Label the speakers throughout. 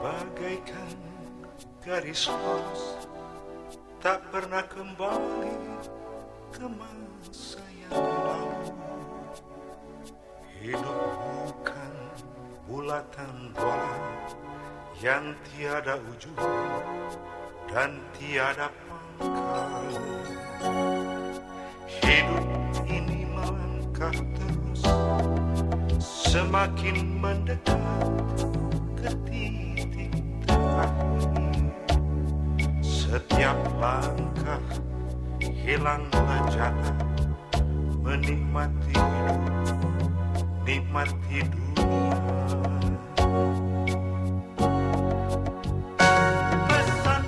Speaker 1: Bagaikan garis lurus Tak pernah kembali ke masa yang lalu. Hidup bukan bulatan bola Yang tiada ujung dan tiada pangkal. Hidup ini melangkah terus Semakin mendekat Setiap langkah hilanglah jatah Menikmati hidup, nikmati dunia. Pesan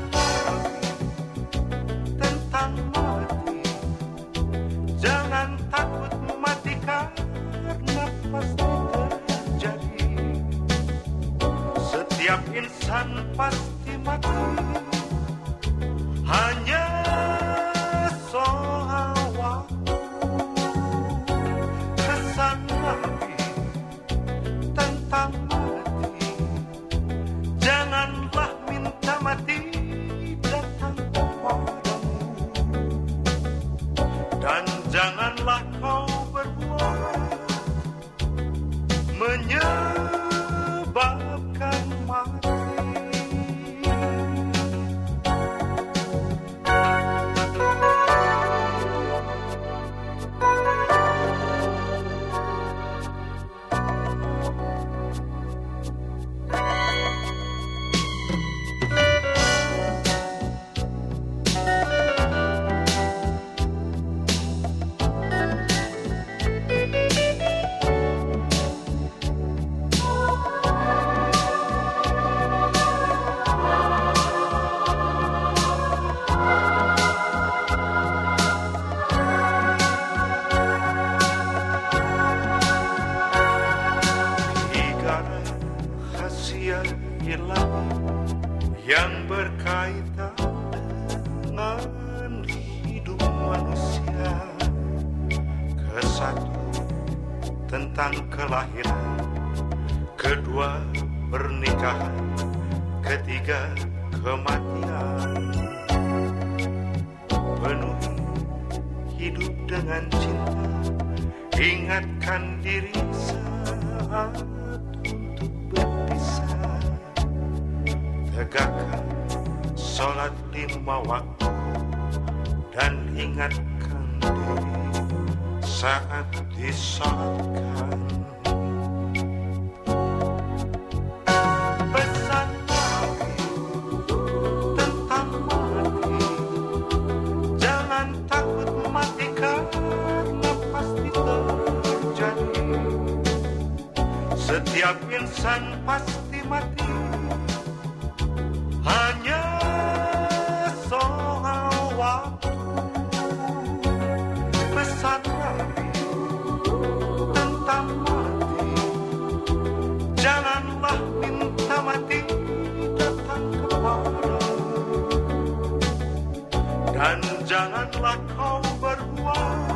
Speaker 1: tentang Insan pasti mati Hanya soal waktu Kesan mati tentang mati. Janganlah minta mati datang kepadamu. Dan janganlah kau yang berkaitan dengan hidup manusia. Kesatu tentang kelahiran, kedua pernikahan, ketiga kematian. Penuhi hidup dengan cinta, ingatkan diri saat Tegakkan sholat lima waktu dan ingatkan diri saat disolatkan. Setiap insan pasti mati dan janganlah kau berbuat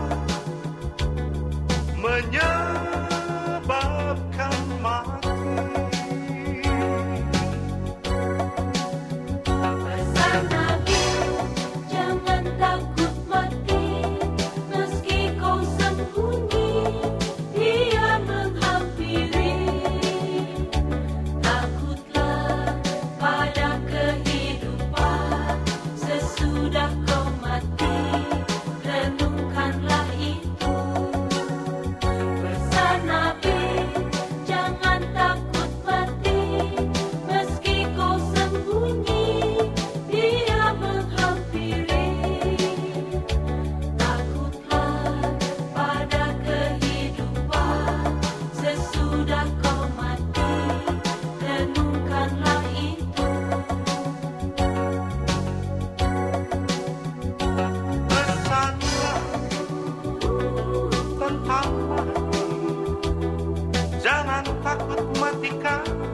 Speaker 2: takut mati
Speaker 1: karena